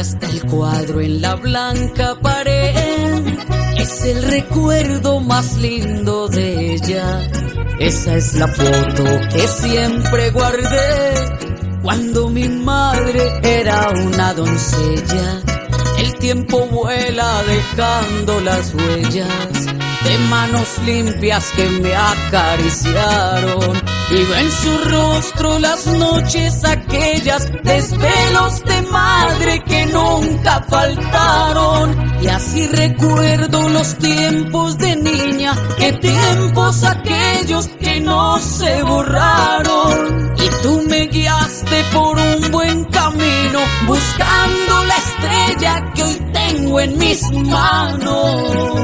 Está el cuadro en la blanca pared. Es el recuerdo más lindo de ella. Esa es la foto que siempre guardé cuando mi madre era una doncella. El tiempo vuela dejando las huellas de manos limpias que me acariciaron. Y en su rostro las noches aquellas desvelos de madre que nunca faltaron. Y así recuerdo los tiempos de niña, que tiempos aquellos que no se borraron. Y tú me guiaste por un buen camino, buscando la estrella que hoy tengo en mis manos.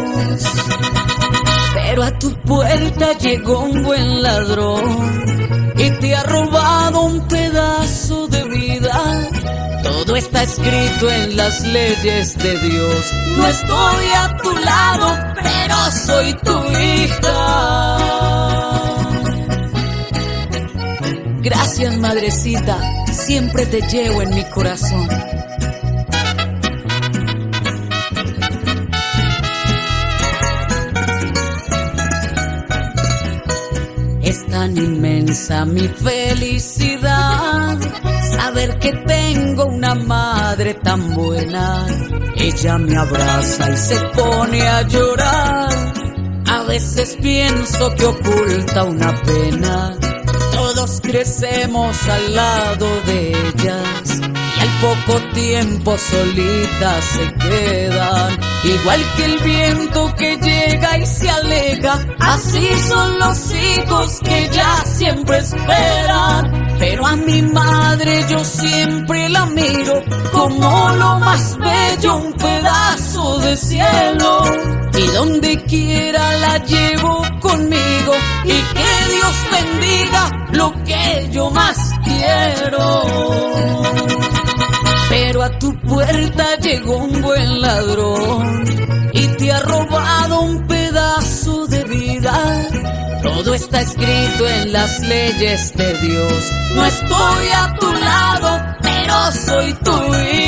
A tu puerta llegó un buen ladrón y te ha robado un pedazo de vida. Todo está escrito en las leyes de Dios. No estoy a tu lado, pero soy tu hija. Gracias, madrecita, siempre te llevo en mi corazón. Es tan inmensa mi felicidad saber que tengo una madre tan buena. Ella me abraza y se pone a llorar. A veces pienso que oculta una pena. Todos crecemos al lado de ellas y al poco tiempo solitas se quedan. Igual que el viento que llega y se así son los hijos que ya siempre esperan. Pero a mi madre yo siempre la miro como lo más bello, un pedazo de cielo. Y donde quiera la llevo conmigo y que Dios bendiga lo que yo más quiero. Pero a tu puerta llegó un buen ladrón está escrito en las leyes de Dios. No estoy a tu lado, pero soy tu hija.